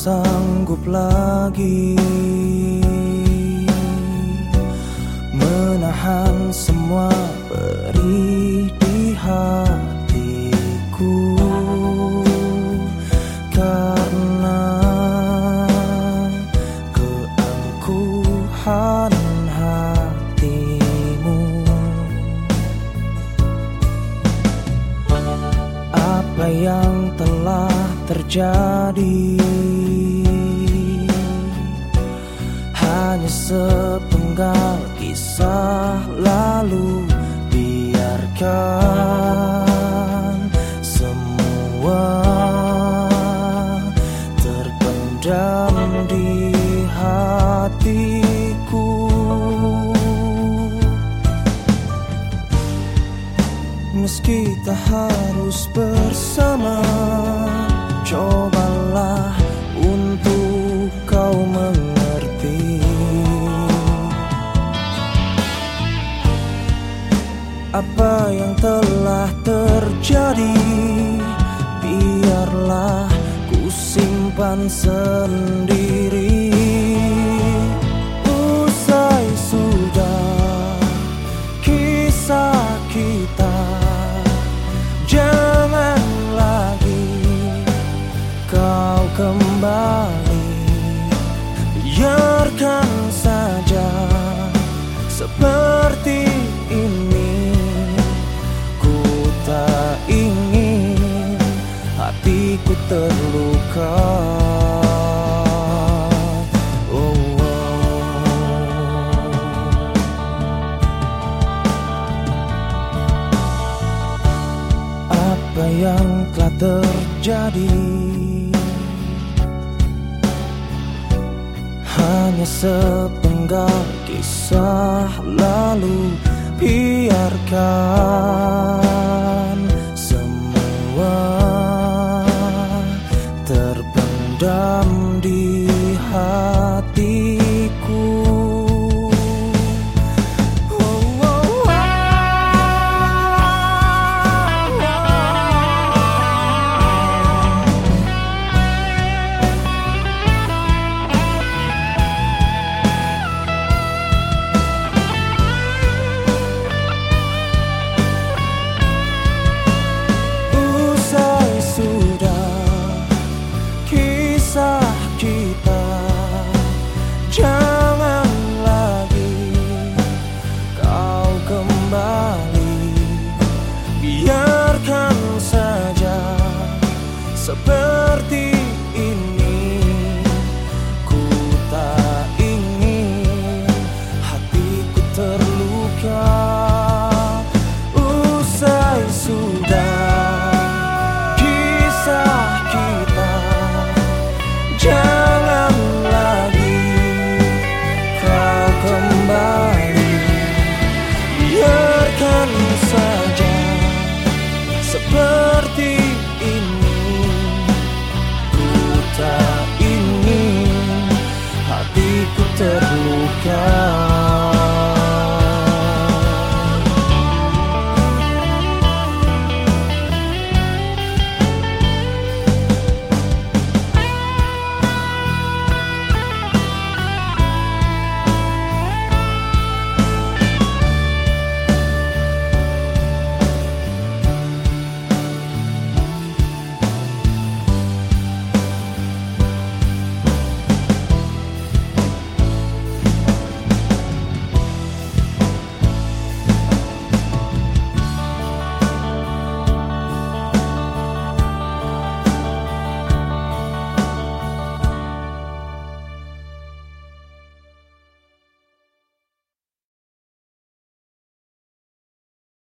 sanggup lagi Menahan semua perih di hatiku. Karena keangkuhan hatimu. Apa yang telah terjadi sepenggal kisah lalu Biarkan semua terpendam di hatiku. Meski tak harus bersama Cobalah sendiri. Usai sudah kisah kita Jangan lagi kau kembali. Biarkan saja seperti ini. Ku tak ingin hatiku terluka terjadi. Hanya sepenggal kisah lalu Biarkan Biarkan saja seperti